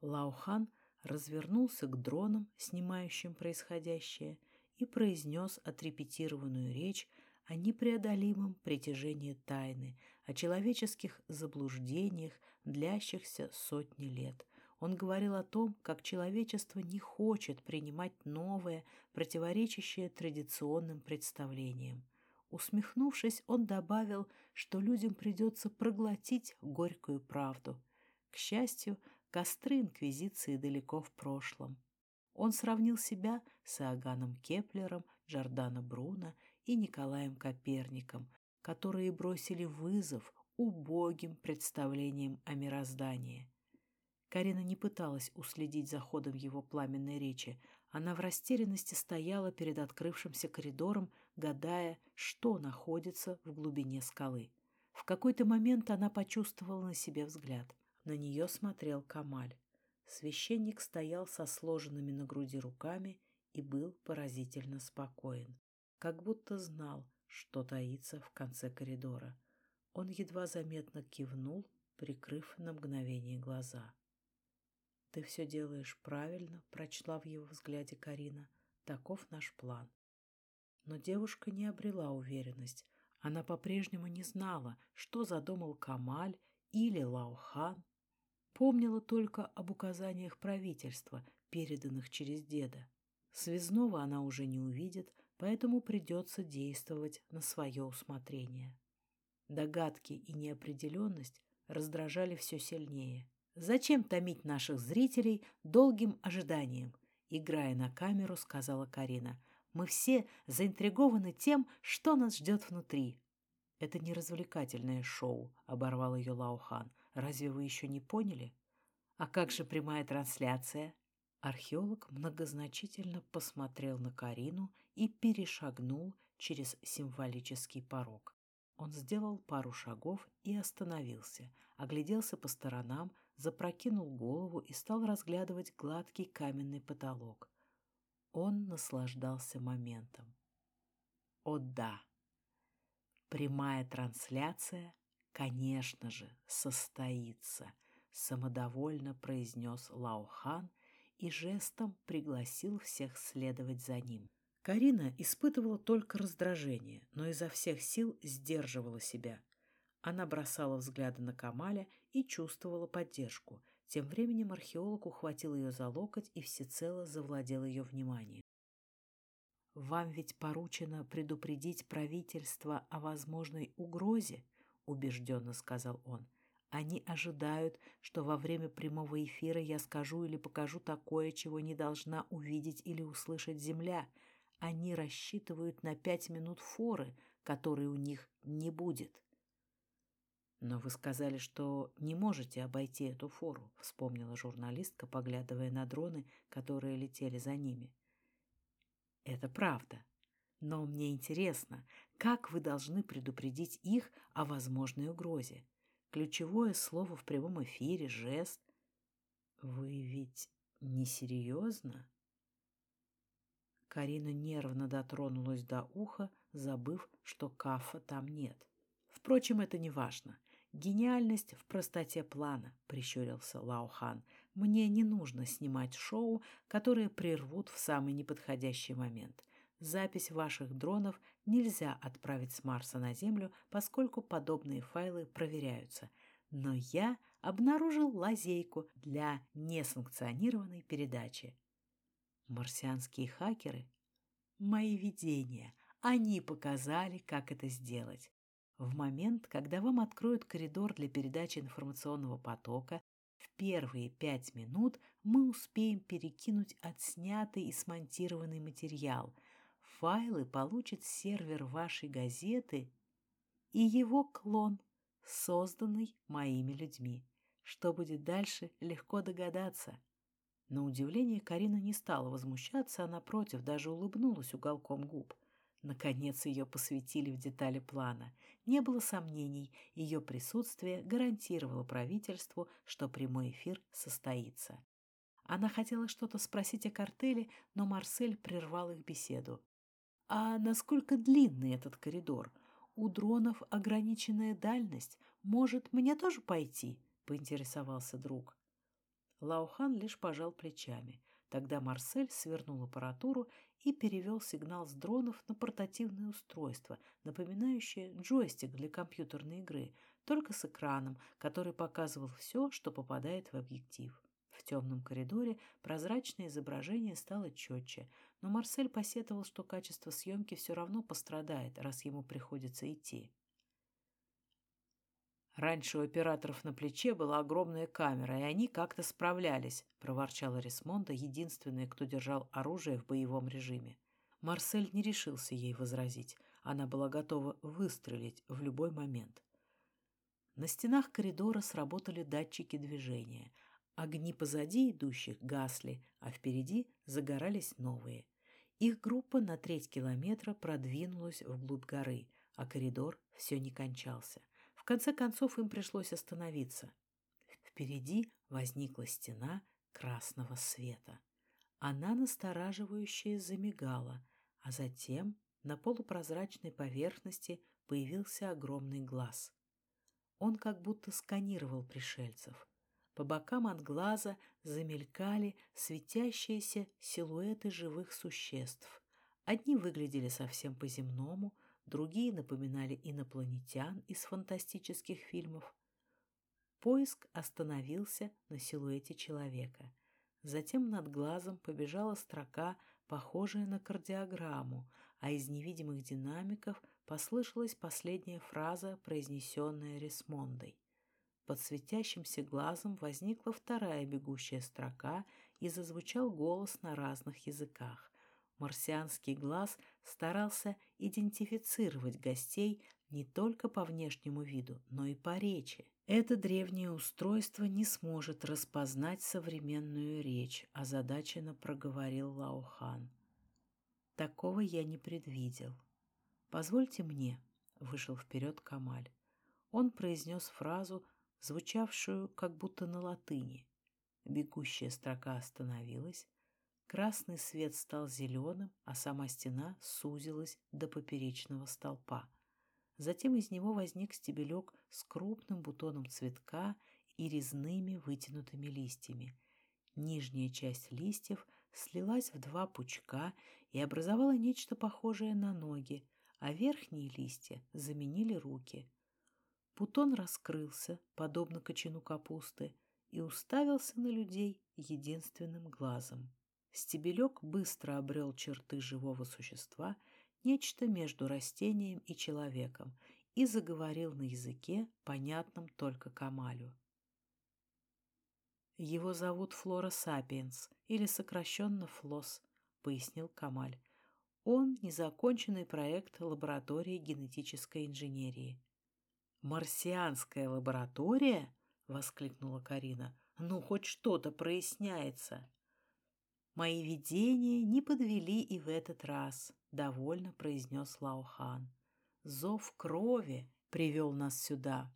Лаухан развернулся к дронам, снимающим происходящее, и произнес отрепетированную речь о непреодолимом притяжении тайны, о человеческих заблуждениях, длящихся сотни лет. Он говорил о том, как человечество не хочет принимать новое, противоречащее традиционным представлениям. Усмехнувшись, он добавил, что людям придется проглотить горькую правду. К счастью, костры Инквизиции далеко в прошлом. Он сравнил себя с Иоганном Кеплером, Джордано Бруно и Николаем Коперником, которые бросили вызов убогим представлениям о мироздании. Карина не пыталась уследить за ходом его пламенной речи. Она в растерянности стояла перед открывшимся коридором, гадая, что находится в глубине скалы. В какой-то момент она почувствовала на себе взгляд. На нее смотрел Камаль. Священник стоял со сложенными на груди руками и был поразительно спокоен, как будто знал, что таится в конце коридора. Он едва заметно кивнул, прикрыв на мгновение глаза. «Ты все делаешь правильно», — прочла в его взгляде Карина. «Таков наш план». Но девушка не обрела уверенность. Она по-прежнему не знала, что задумал Камаль или Лаухан. Помнила только об указаниях правительства, переданных через деда. Связного она уже не увидит, поэтому придется действовать на свое усмотрение. Догадки и неопределенность раздражали все сильнее. «Зачем томить наших зрителей долгим ожиданием?» Играя на камеру, сказала Карина. «Мы все заинтригованы тем, что нас ждет внутри». «Это не развлекательное шоу», — оборвал ее Лаухан. «Разве вы еще не поняли?» «А как же прямая трансляция?» Археолог многозначительно посмотрел на Карину и перешагнул через символический порог. Он сделал пару шагов и остановился, огляделся по сторонам, запрокинул голову и стал разглядывать гладкий каменный потолок. Он наслаждался моментом. О да! Прямая трансляция, конечно же, состоится, самодовольно произнес Лаухан и жестом пригласил всех следовать за ним. Карина испытывала только раздражение, но изо всех сил сдерживала себя. Она бросала взгляды на Камаля и чувствовала поддержку. Тем временем археолог ухватил ее за локоть и всецело завладел ее вниманием. «Вам ведь поручено предупредить правительство о возможной угрозе», — убежденно сказал он. «Они ожидают, что во время прямого эфира я скажу или покажу такое, чего не должна увидеть или услышать Земля. Они рассчитывают на пять минут форы, которой у них не будет». «Но вы сказали, что не можете обойти эту фору», — вспомнила журналистка, поглядывая на дроны, которые летели за ними. «Это правда. Но мне интересно, как вы должны предупредить их о возможной угрозе? Ключевое слово в прямом эфире, жест. Вы ведь не серьезно?» Карина нервно дотронулась до уха, забыв, что кафа там нет. Впрочем, это не важно. «Гениальность в простоте плана», — прищурился Лаухан. «Мне не нужно снимать шоу, которые прервут в самый неподходящий момент. Запись ваших дронов нельзя отправить с Марса на Землю, поскольку подобные файлы проверяются. Но я обнаружил лазейку для несанкционированной передачи. Марсианские хакеры? Мои видения. Они показали, как это сделать. В момент, когда вам откроют коридор для передачи информационного потока, в первые пять минут мы успеем перекинуть отснятый и смонтированный материал. Файлы получит сервер вашей газеты и его клон, созданный моими людьми. Что будет дальше, легко догадаться. На удивление Карина не стала возмущаться, а напротив даже улыбнулась уголком губ – Наконец ее посвятили в детали плана. Не было сомнений, ее присутствие гарантировало правительству, что прямой эфир состоится. Она хотела что-то спросить о картеле, но Марсель прервал их беседу. «А насколько длинный этот коридор? У дронов ограниченная дальность. Может, мне тоже пойти?» — поинтересовался друг. Лаухан лишь пожал плечами. Тогда Марсель свернул аппаратуру и перевел сигнал с дронов на портативное устройство, напоминающее джойстик для компьютерной игры, только с экраном, который показывал все, что попадает в объектив. В темном коридоре прозрачное изображение стало четче, но Марсель посетовал, что качество съемки все равно пострадает, раз ему приходится идти. «Раньше у операторов на плече была огромная камера, и они как-то справлялись», — проворчала Рисмонда, единственная, кто держал оружие в боевом режиме. Марсель не решился ей возразить. Она была готова выстрелить в любой момент. На стенах коридора сработали датчики движения. Огни позади идущих гасли, а впереди загорались новые. Их группа на треть километра продвинулась вглубь горы, а коридор все не кончался конце концов им пришлось остановиться. Впереди возникла стена красного света. Она настораживающе замигала, а затем на полупрозрачной поверхности появился огромный глаз. Он как будто сканировал пришельцев. По бокам от глаза замелькали светящиеся силуэты живых существ. Одни выглядели совсем по-земному, другие напоминали инопланетян из фантастических фильмов. Поиск остановился на силуэте человека. Затем над глазом побежала строка, похожая на кардиограмму, а из невидимых динамиков послышалась последняя фраза, произнесенная Ресмондой. Под светящимся глазом возникла вторая бегущая строка и зазвучал голос на разных языках. Марсианский глаз старался идентифицировать гостей не только по внешнему виду, но и по речи. Это древнее устройство не сможет распознать современную речь, озадаченно проговорил Лаухан. Такого я не предвидел. Позвольте мне, вышел вперед Камаль. Он произнес фразу, звучавшую как будто на латыни. Бегущая строка остановилась, Красный свет стал зеленым, а сама стена сузилась до поперечного столпа. Затем из него возник стебелек с крупным бутоном цветка и резными вытянутыми листьями. Нижняя часть листьев слилась в два пучка и образовала нечто похожее на ноги, а верхние листья заменили руки. Бутон раскрылся, подобно кочану капусты, и уставился на людей единственным глазом. Стебелек быстро обрел черты живого существа, нечто между растением и человеком, и заговорил на языке, понятном только Камалю. «Его зовут Флора Сапиенс, или сокращенно ФЛОС», — пояснил Камаль. «Он — незаконченный проект лаборатории генетической инженерии». «Марсианская лаборатория?» — воскликнула Карина. «Ну, хоть что-то проясняется». Мои видения не подвели и в этот раз, довольно произнес Лаухан. Зов крови привел нас сюда.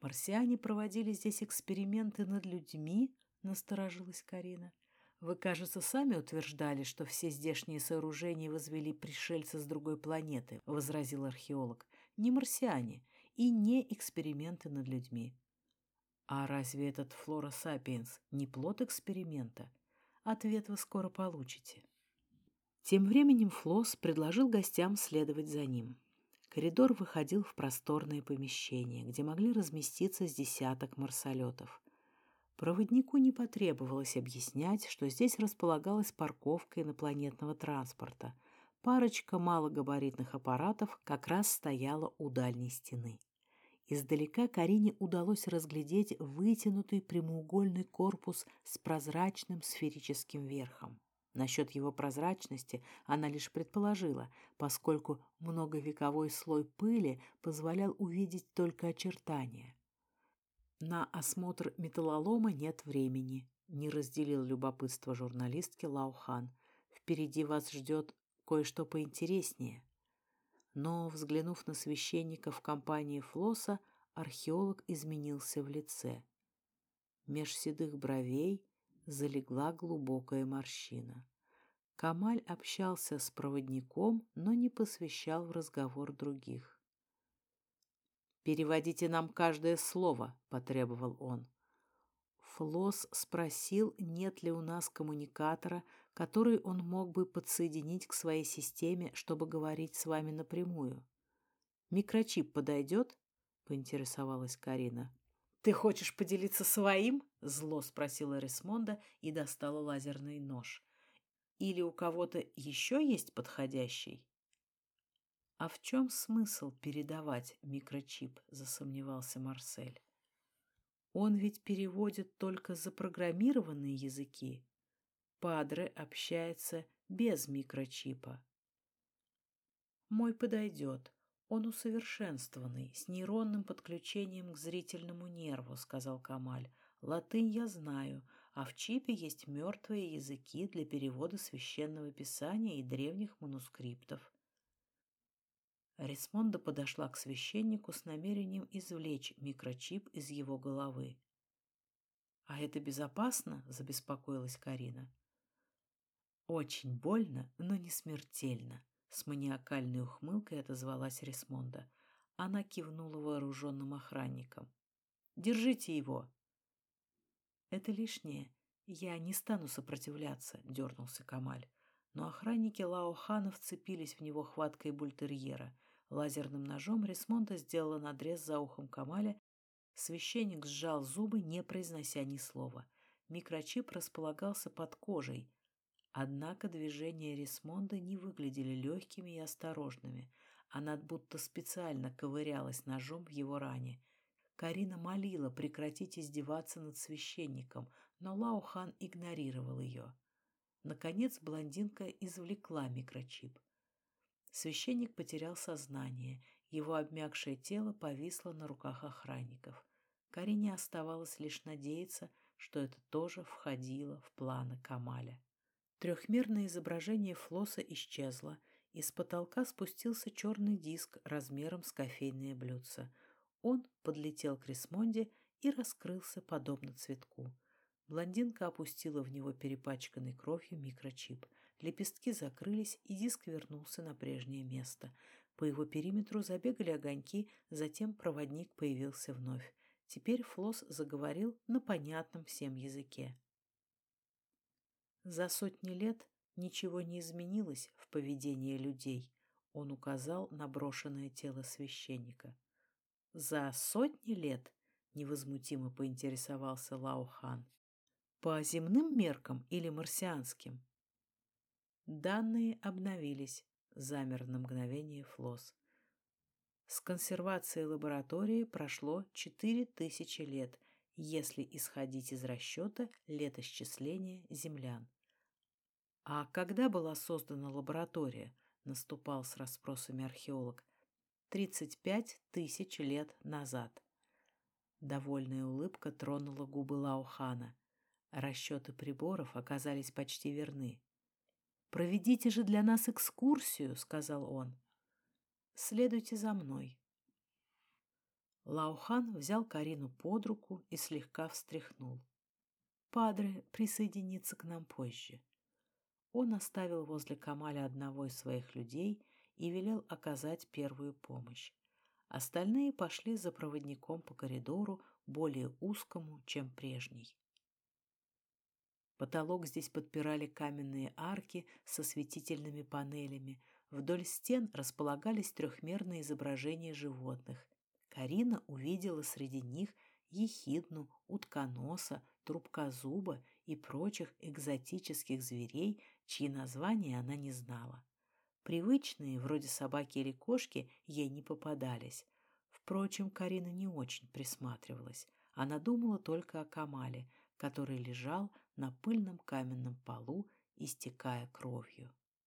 Марсиане проводили здесь эксперименты над людьми, насторожилась Карина. Вы, кажется, сами утверждали, что все здешние сооружения возвели пришельцы с другой планеты, возразил археолог. Не марсиане и не эксперименты над людьми. А разве этот флора сапиенс не плод эксперимента? Ответ вы скоро получите. Тем временем Флосс предложил гостям следовать за ним. Коридор выходил в просторное помещение, где могли разместиться с десяток марсолетов. Проводнику не потребовалось объяснять, что здесь располагалась парковка инопланетного транспорта. Парочка малогабаритных аппаратов как раз стояла у дальней стены. Издалека Карине удалось разглядеть вытянутый прямоугольный корпус с прозрачным сферическим верхом. Насчет его прозрачности она лишь предположила, поскольку многовековой слой пыли позволял увидеть только очертания. На осмотр металлолома нет времени, не разделил любопытство журналистки Лаухан. Впереди вас ждет кое-что поинтереснее. Но, взглянув на священника в компании Флоса, археолог изменился в лице. Меж седых бровей залегла глубокая морщина. Камаль общался с проводником, но не посвящал в разговор других. «Переводите нам каждое слово», — потребовал он. Флос спросил, нет ли у нас коммуникатора, который он мог бы подсоединить к своей системе, чтобы говорить с вами напрямую. «Микрочип подойдет?» — поинтересовалась Карина. «Ты хочешь поделиться своим?» — зло спросила Ресмонда и достала лазерный нож. «Или у кого-то еще есть подходящий?» «А в чем смысл передавать микрочип?» — засомневался Марсель. «Он ведь переводит только запрограммированные языки. Падре общается без микрочипа». «Мой подойдет. Он усовершенствованный, с нейронным подключением к зрительному нерву», — сказал Камаль. «Латынь я знаю, а в чипе есть мертвые языки для перевода священного писания и древних манускриптов». Рисмонда подошла к священнику с намерением извлечь микрочип из его головы. «А это безопасно?» – забеспокоилась Карина. «Очень больно, но не смертельно», – с маниакальной ухмылкой отозвалась Рисмонда. Она кивнула вооруженным охранникам. «Держите его!» «Это лишнее. Я не стану сопротивляться», — дернулся Камаль. Но охранники Лаохана вцепились в него хваткой бультерьера — Лазерным ножом Рисмонда сделала надрез за ухом Камаля. Священник сжал зубы, не произнося ни слова. Микрочип располагался под кожей. Однако движения Рисмонда не выглядели легкими и осторожными. Она будто специально ковырялась ножом в его ране. Карина молила прекратить издеваться над священником, но Лаухан игнорировал ее. Наконец блондинка извлекла микрочип. Священник потерял сознание, его обмякшее тело повисло на руках охранников. Карине оставалось лишь надеяться, что это тоже входило в планы Камаля. Трехмерное изображение флоса исчезло, из потолка спустился черный диск размером с кофейное блюдце. Он подлетел к Рисмонде и раскрылся подобно цветку. Блондинка опустила в него перепачканный кровью микрочип – Лепестки закрылись, и диск вернулся на прежнее место. По его периметру забегали огоньки, затем проводник появился вновь. Теперь Флос заговорил на понятном всем языке. За сотни лет ничего не изменилось в поведении людей. Он указал на брошенное тело священника. За сотни лет невозмутимо поинтересовался Лаухан. По земным меркам или марсианским? Данные обновились. Замер на мгновение Флос. С консервацией лаборатории прошло 4000 лет, если исходить из расчета летосчисления землян. А когда была создана лаборатория, наступал с расспросами археолог. 35 тысяч лет назад. Довольная улыбка тронула губы Лаухана. Расчеты приборов оказались почти верны. «Проведите же для нас экскурсию», — сказал он. «Следуйте за мной». Лаухан взял Карину под руку и слегка встряхнул. «Падре присоединится к нам позже». Он оставил возле Камаля одного из своих людей и велел оказать первую помощь. Остальные пошли за проводником по коридору, более узкому, чем прежний. Потолок здесь подпирали каменные арки со светительными панелями. Вдоль стен располагались трехмерные изображения животных. Карина увидела среди них ехидну, утконоса, трубкозуба и прочих экзотических зверей, чьи названия она не знала. Привычные, вроде собаки или кошки, ей не попадались. Впрочем, Карина не очень присматривалась. Она думала только о Камале, который лежал на пыльном каменном полу, истекая кровью.